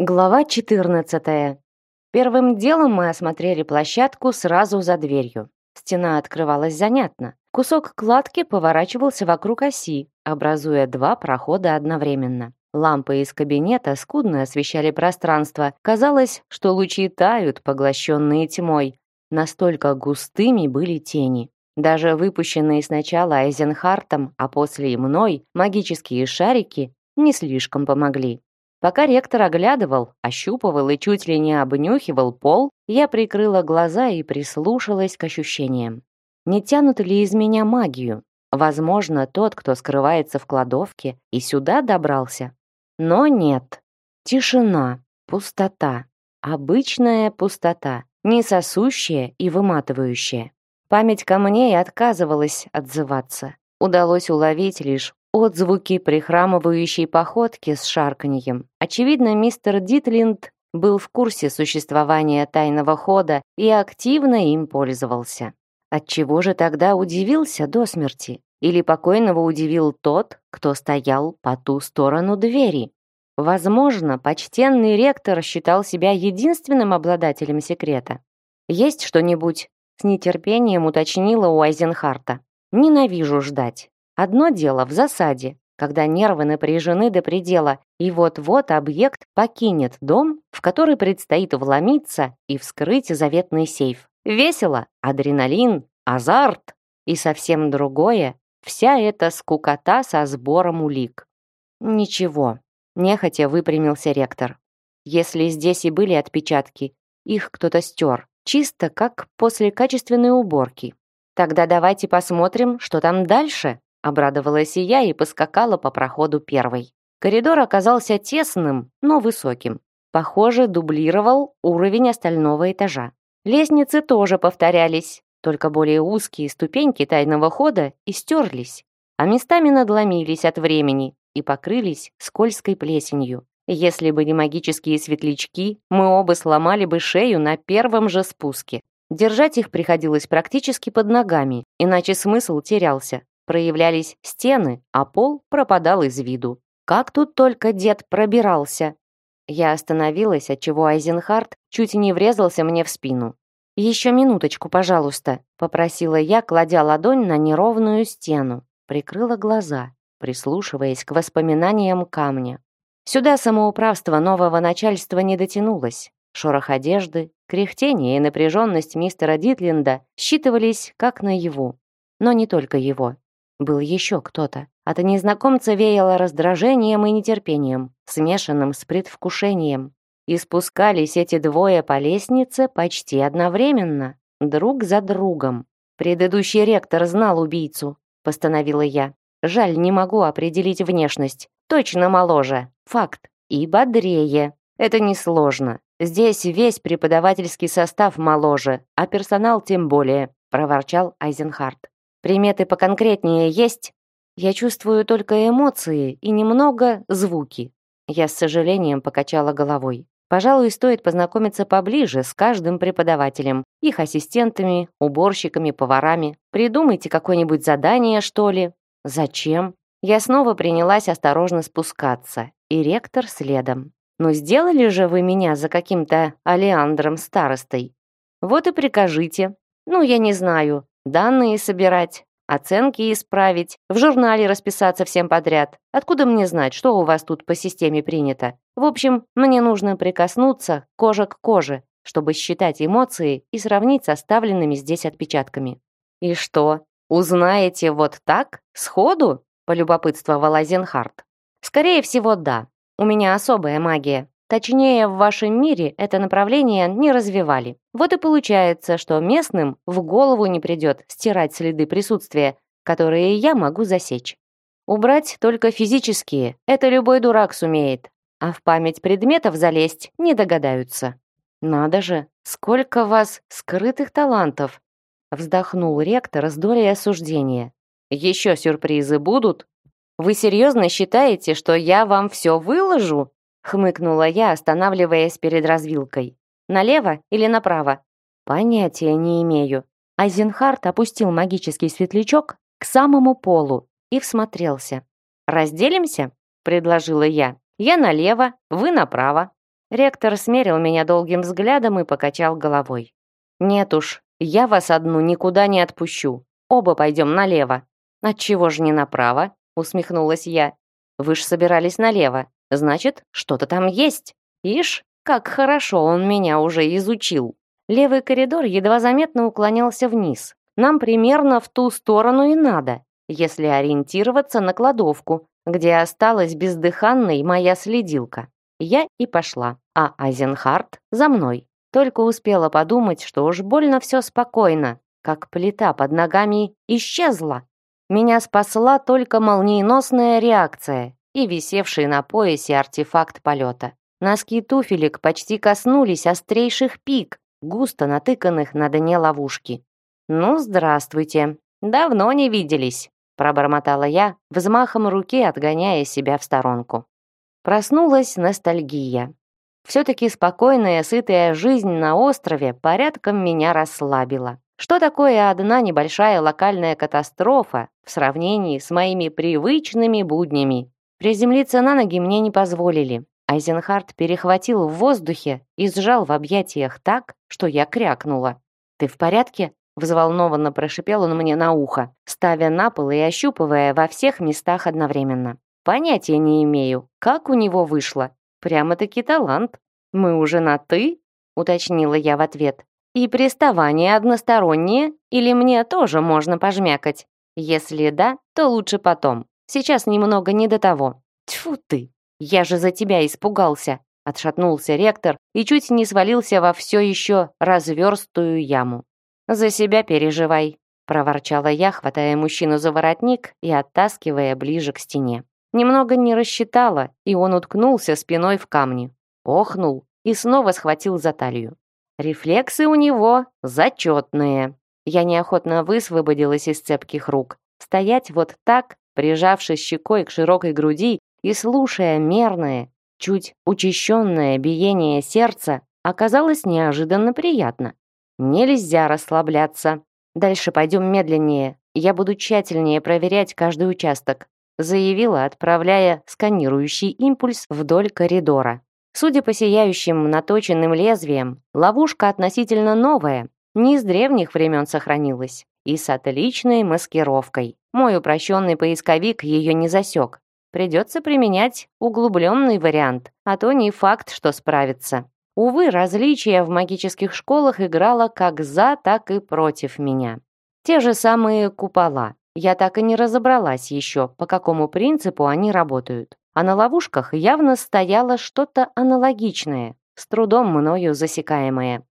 Глава 14. Первым делом мы осмотрели площадку сразу за дверью. Стена открывалась занятно. Кусок кладки поворачивался вокруг оси, образуя два прохода одновременно. Лампы из кабинета скудно освещали пространство. Казалось, что лучи тают, поглощенные тьмой. Настолько густыми были тени. Даже выпущенные сначала Айзенхартом, а после и мной, магические шарики не слишком помогли. Пока ректор оглядывал, ощупывал и чуть ли не обнюхивал пол, я прикрыла глаза и прислушалась к ощущениям. Не тянут ли из меня магию? Возможно, тот, кто скрывается в кладовке, и сюда добрался. Но нет. Тишина, пустота. Обычная пустота, не сосущая и выматывающая. Память ко мне и отказывалась отзываться. Удалось уловить лишь Отзвуки прихрамывающей походки с шарканьем. Очевидно, мистер Дитлинд был в курсе существования тайного хода и активно им пользовался. Отчего же тогда удивился до смерти? Или покойного удивил тот, кто стоял по ту сторону двери? Возможно, почтенный ректор считал себя единственным обладателем секрета. «Есть что-нибудь?» — с нетерпением уточнила у Айзенхарта. «Ненавижу ждать. Одно дело в засаде, когда нервы напряжены до предела, и вот-вот объект покинет дом, в который предстоит вломиться и вскрыть заветный сейф. Весело, адреналин, азарт и совсем другое — вся эта скукота со сбором улик. Ничего, нехотя выпрямился ректор. Если здесь и были отпечатки, их кто-то стер, чисто как после качественной уборки. Тогда давайте посмотрим, что там дальше, Обрадовалась и я и поскакала по проходу первой. Коридор оказался тесным, но высоким. Похоже, дублировал уровень остального этажа. Лестницы тоже повторялись, только более узкие ступеньки тайного хода истерлись, а местами надломились от времени и покрылись скользкой плесенью. Если бы не магические светлячки, мы оба сломали бы шею на первом же спуске. Держать их приходилось практически под ногами, иначе смысл терялся проявлялись стены, а пол пропадал из виду. Как тут только дед пробирался. Я остановилась, отчего Айзенхарт чуть не врезался мне в спину. «Еще минуточку, пожалуйста», — попросила я, кладя ладонь на неровную стену. Прикрыла глаза, прислушиваясь к воспоминаниям камня. Сюда самоуправство нового начальства не дотянулось. Шорох одежды, кряхтение и напряженность мистера Дитлинда считывались как наяву. Но не только его. Был еще кто-то. От незнакомца веяло раздражением и нетерпением, смешанным с предвкушением. И спускались эти двое по лестнице почти одновременно, друг за другом. Предыдущий ректор знал убийцу, постановила я. Жаль, не могу определить внешность. Точно моложе. Факт. И бодрее. Это несложно. Здесь весь преподавательский состав моложе, а персонал тем более, проворчал Айзенхарт. Приметы поконкретнее есть? Я чувствую только эмоции и немного звуки. Я с сожалением покачала головой. Пожалуй, стоит познакомиться поближе с каждым преподавателем, их ассистентами, уборщиками, поварами. Придумайте какое-нибудь задание, что ли. Зачем? Я снова принялась осторожно спускаться, и ректор следом. Но сделали же вы меня за каким-то Алеандром старостой. Вот и прикажите. Ну, я не знаю, Данные собирать, оценки исправить, в журнале расписаться всем подряд. Откуда мне знать, что у вас тут по системе принято? В общем, мне нужно прикоснуться кожа к коже, чтобы считать эмоции и сравнить с оставленными здесь отпечатками. И что, узнаете вот так, сходу? полюбопытствовал Азенхарт. Скорее всего, да. У меня особая магия. Точнее, в вашем мире это направление не развивали. Вот и получается, что местным в голову не придет стирать следы присутствия, которые я могу засечь. Убрать только физические, это любой дурак сумеет, а в память предметов залезть не догадаются. Надо же, сколько вас скрытых талантов, вздохнул ректор с долей осуждения. Еще сюрпризы будут? Вы серьезно считаете, что я вам все выложу? Хмыкнула я, останавливаясь перед развилкой. Налево или направо? Понятия не имею. Айзенхарт опустил магический светлячок к самому полу и всмотрелся. «Разделимся?» — предложила я. «Я налево, вы направо». Ректор смерил меня долгим взглядом и покачал головой. «Нет уж, я вас одну никуда не отпущу. Оба пойдем налево». «Отчего же не направо?» усмехнулась я. «Вы ж собирались налево. Значит, что-то там есть. Ишь, как хорошо он меня уже изучил». Левый коридор едва заметно уклонялся вниз. Нам примерно в ту сторону и надо, если ориентироваться на кладовку, где осталась бездыханной моя следилка. Я и пошла, а Айзенхарт за мной. Только успела подумать, что уж больно все спокойно, как плита под ногами исчезла. Меня спасла только молниеносная реакция и висевший на поясе артефакт полета. Носки туфелек почти коснулись острейших пик, густо натыканных на дне ловушки. «Ну, здравствуйте. Давно не виделись», пробормотала я, взмахом руки отгоняя себя в сторонку. Проснулась ностальгия. Все-таки спокойная, сытая жизнь на острове порядком меня расслабила. Что такое одна небольшая локальная катастрофа в сравнении с моими привычными буднями? Приземлиться на ноги мне не позволили. Айзенхард перехватил в воздухе и сжал в объятиях так, что я крякнула. «Ты в порядке?» Взволнованно прошипел он мне на ухо, ставя на пол и ощупывая во всех местах одновременно. Понятия не имею, как у него вышло. Прямо-таки талант. Мы уже на «ты»? Уточнила я в ответ. И приставание одностороннее, или мне тоже можно пожмякать? Если да, то лучше потом. Сейчас немного не до того. Тьфу ты! Я же за тебя испугался. Отшатнулся ректор и чуть не свалился во все еще разверстую яму. «За себя переживай», — проворчала я, хватая мужчину за воротник и оттаскивая ближе к стене. Немного не рассчитала, и он уткнулся спиной в камни. Охнул и снова схватил за талию. Рефлексы у него зачетные. Я неохотно высвободилась из цепких рук. Стоять вот так, прижавшись щекой к широкой груди и слушая мерное, чуть учащенное биение сердца, оказалось неожиданно приятно. Нельзя расслабляться. Дальше пойдем медленнее. Я буду тщательнее проверять каждый участок, заявила, отправляя сканирующий импульс вдоль коридора. Судя по сияющим наточенным лезвиям, ловушка относительно новая, не из древних времен сохранилась, и с отличной маскировкой. Мой упрощенный поисковик ее не засек. Придется применять углубленный вариант, а то не факт, что справится. Увы, различия в магических школах играло как за, так и против меня. Те же самые купола. Я так и не разобралась еще, по какому принципу они работают. А на ловушках явно стояло что-то аналогичное, с трудом мною засекаемое.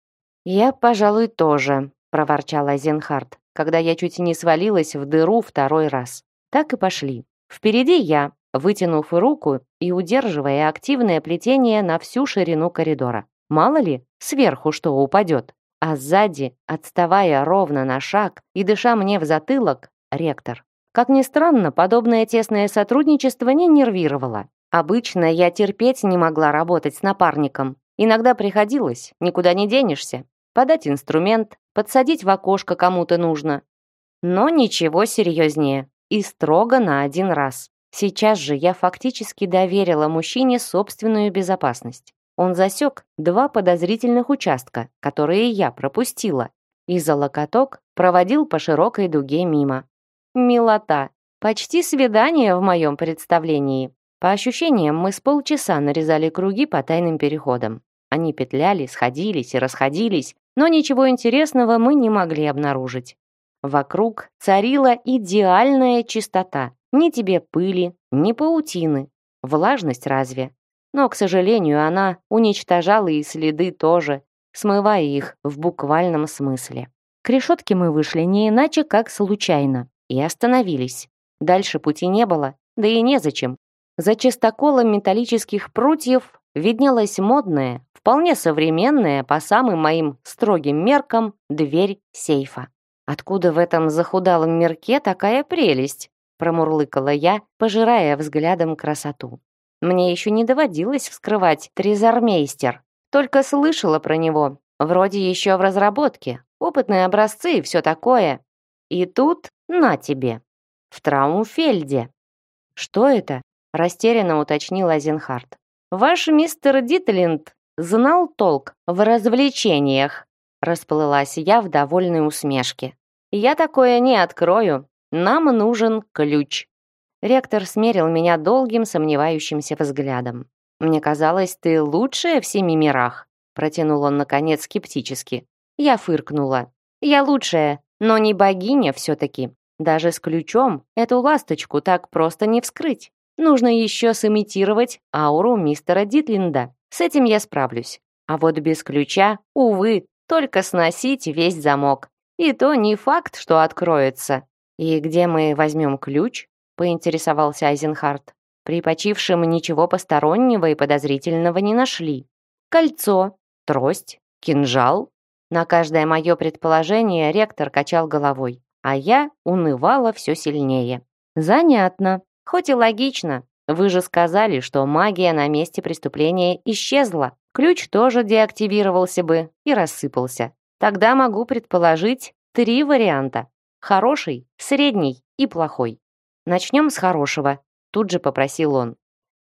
«Я, пожалуй, тоже», — проворчала Зенхард, когда я чуть не свалилась в дыру второй раз. Так и пошли. Впереди я, вытянув руку и удерживая активное плетение на всю ширину коридора. Мало ли, сверху что упадет. А сзади, отставая ровно на шаг и дыша мне в затылок, ректор. Как ни странно, подобное тесное сотрудничество не нервировало. Обычно я терпеть не могла работать с напарником. Иногда приходилось, никуда не денешься. Подать инструмент, подсадить в окошко кому-то нужно. Но ничего серьезнее. И строго на один раз. Сейчас же я фактически доверила мужчине собственную безопасность. Он засек два подозрительных участка, которые я пропустила, и за локоток проводил по широкой дуге мимо. Милота. Почти свидание в моем представлении. По ощущениям, мы с полчаса нарезали круги по тайным переходам. Они петляли, сходились и расходились, но ничего интересного мы не могли обнаружить. Вокруг царила идеальная чистота. Ни тебе пыли, ни паутины. Влажность разве? Но, к сожалению, она уничтожала и следы тоже, смывая их в буквальном смысле. К решетке мы вышли не иначе, как случайно, и остановились. Дальше пути не было, да и незачем. За чистоколом металлических прутьев виднелась модная, вполне современная, по самым моим строгим меркам, дверь сейфа. «Откуда в этом захудалом мирке такая прелесть?» промурлыкала я, пожирая взглядом красоту. Мне еще не доводилось вскрывать трезормейстер. Только слышала про него. Вроде еще в разработке. Опытные образцы и все такое. И тут на тебе. В Траумфельде. Что это? Растерянно уточнил Азенхард. Ваш мистер Дитлинд знал толк в развлечениях. Расплылась я в довольной усмешке. Я такое не открою. Нам нужен ключ. Ректор смерил меня долгим сомневающимся взглядом. «Мне казалось, ты лучшая в семи мирах», протянул он, наконец, скептически. Я фыркнула. «Я лучшая, но не богиня все-таки. Даже с ключом эту ласточку так просто не вскрыть. Нужно еще сымитировать ауру мистера Дитлинда. С этим я справлюсь. А вот без ключа, увы, только сносить весь замок. И то не факт, что откроется. И где мы возьмем ключ? поинтересовался Айзенхарт. При почившем ничего постороннего и подозрительного не нашли. Кольцо, трость, кинжал. На каждое мое предположение ректор качал головой, а я унывала все сильнее. Занятно, хоть и логично. Вы же сказали, что магия на месте преступления исчезла. Ключ тоже деактивировался бы и рассыпался. Тогда могу предположить три варианта. Хороший, средний и плохой. Начнем с хорошего, тут же попросил он.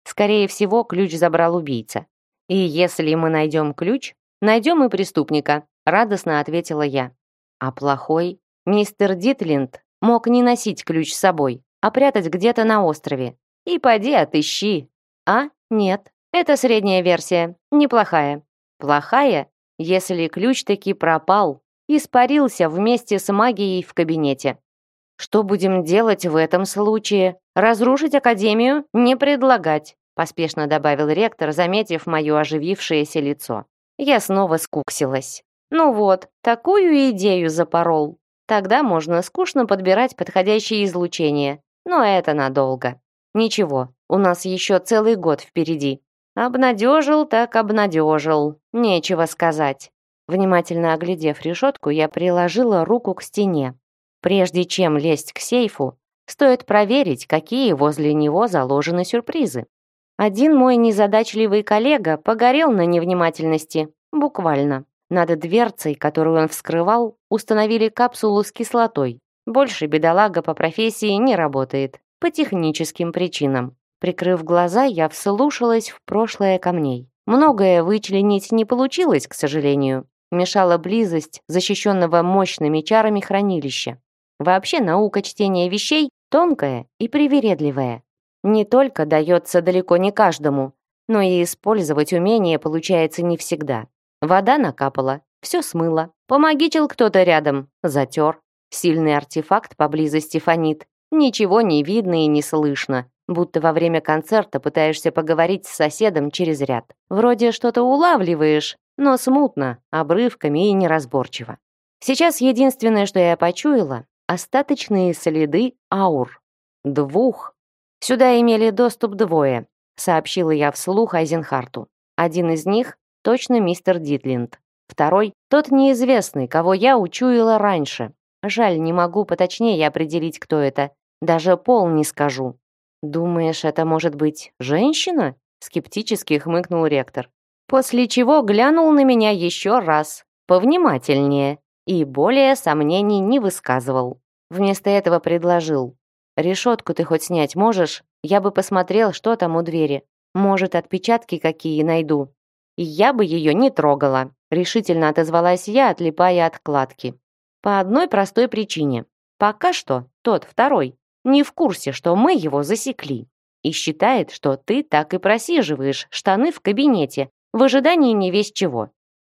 Скорее всего, ключ забрал убийца. И если мы найдем ключ, найдем и преступника, радостно ответила я. А плохой? Мистер Дитлинд мог не носить ключ с собой, а прятать где-то на острове. И поди отыщи. А? Нет. Это средняя версия, неплохая. Плохая, если ключ таки пропал, испарился вместе с магией в кабинете. Что будем делать в этом случае? Разрушить академию? Не предлагать, поспешно добавил ректор, заметив мое оживившееся лицо. Я снова скуксилась. Ну вот, такую идею запорол. Тогда можно скучно подбирать подходящее излучение. Но это надолго. Ничего, у нас еще целый год впереди. Обнадежил так обнадежил. Нечего сказать. Внимательно оглядев решетку, я приложила руку к стене. Прежде чем лезть к сейфу, стоит проверить, какие возле него заложены сюрпризы. Один мой незадачливый коллега погорел на невнимательности, буквально. Над дверцей, которую он вскрывал, установили капсулу с кислотой. Больше бедолага по профессии не работает, по техническим причинам. Прикрыв глаза, я вслушалась в прошлое камней. Многое вычленить не получилось, к сожалению. Мешала близость защищенного мощными чарами хранилища. Вообще наука чтения вещей тонкая и привередливая. Не только дается далеко не каждому, но и использовать умение получается не всегда. Вода накапала, все смыло. Помогичил кто-то рядом, затер. Сильный артефакт поблизости фонит. Ничего не видно и не слышно, будто во время концерта пытаешься поговорить с соседом через ряд. Вроде что-то улавливаешь, но смутно, обрывками и неразборчиво. Сейчас единственное, что я почуяла, остаточные следы аур. Двух. Сюда имели доступ двое, сообщила я вслух Айзенхарту. Один из них точно мистер Дитлинд. Второй — тот неизвестный, кого я учуяла раньше. Жаль, не могу поточнее определить, кто это. Даже пол не скажу. «Думаешь, это может быть женщина?» скептически хмыкнул ректор. После чего глянул на меня еще раз, повнимательнее, и более сомнений не высказывал. Вместо этого предложил. «Решетку ты хоть снять можешь? Я бы посмотрел, что там у двери. Может, отпечатки какие найду». Я бы ее не трогала, решительно отозвалась я, отлипая от кладки. По одной простой причине. Пока что тот второй не в курсе, что мы его засекли. И считает, что ты так и просиживаешь штаны в кабинете, в ожидании не весь чего.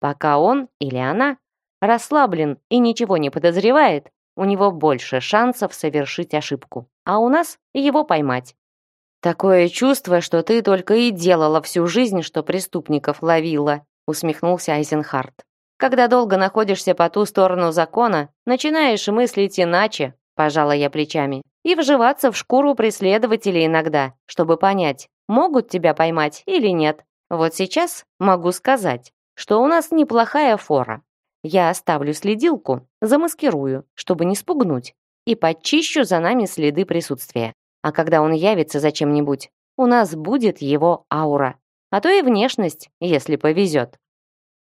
Пока он или она расслаблен и ничего не подозревает, у него больше шансов совершить ошибку, а у нас его поймать. Такое чувство, что ты только и делала всю жизнь, что преступников ловила, усмехнулся Айзенхарт. Когда долго находишься по ту сторону закона, начинаешь мыслить иначе, пожала я плечами, и вживаться в шкуру преследователей иногда, чтобы понять, могут тебя поймать или нет. Вот сейчас могу сказать, что у нас неплохая фора. Я оставлю следилку, замаскирую, чтобы не спугнуть, и подчищу за нами следы присутствия. А когда он явится за чем-нибудь, у нас будет его аура, а то и внешность, если повезет.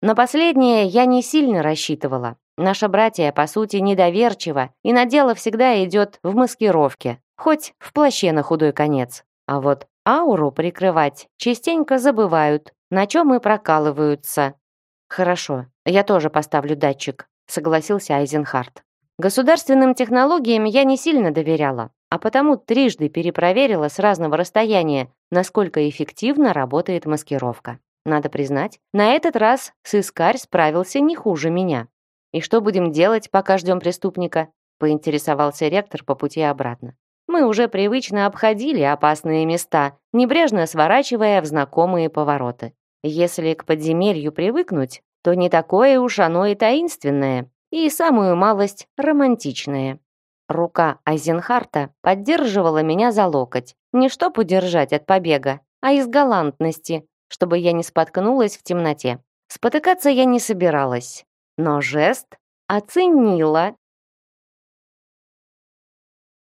На последнее я не сильно рассчитывала. Наша братья, по сути, недоверчива, и на дело всегда идет в маскировке, хоть в плаще на худой конец. А вот ауру прикрывать частенько забывают, на чем и прокалываются. Хорошо, я тоже поставлю датчик, согласился Айзенхарт. Государственным технологиям я не сильно доверяла, а потому трижды перепроверила с разного расстояния, насколько эффективно работает маскировка. Надо признать, на этот раз сыскарь справился не хуже меня. «И что будем делать, пока ждем преступника?» поинтересовался ректор по пути обратно. Мы уже привычно обходили опасные места, небрежно сворачивая в знакомые повороты. Если к подземелью привыкнуть, то не такое уж оно и таинственное, и самую малость романтичное. Рука Айзенхарта поддерживала меня за локоть, не чтоб удержать от побега, а из галантности, чтобы я не споткнулась в темноте. Спотыкаться я не собиралась, но жест оценила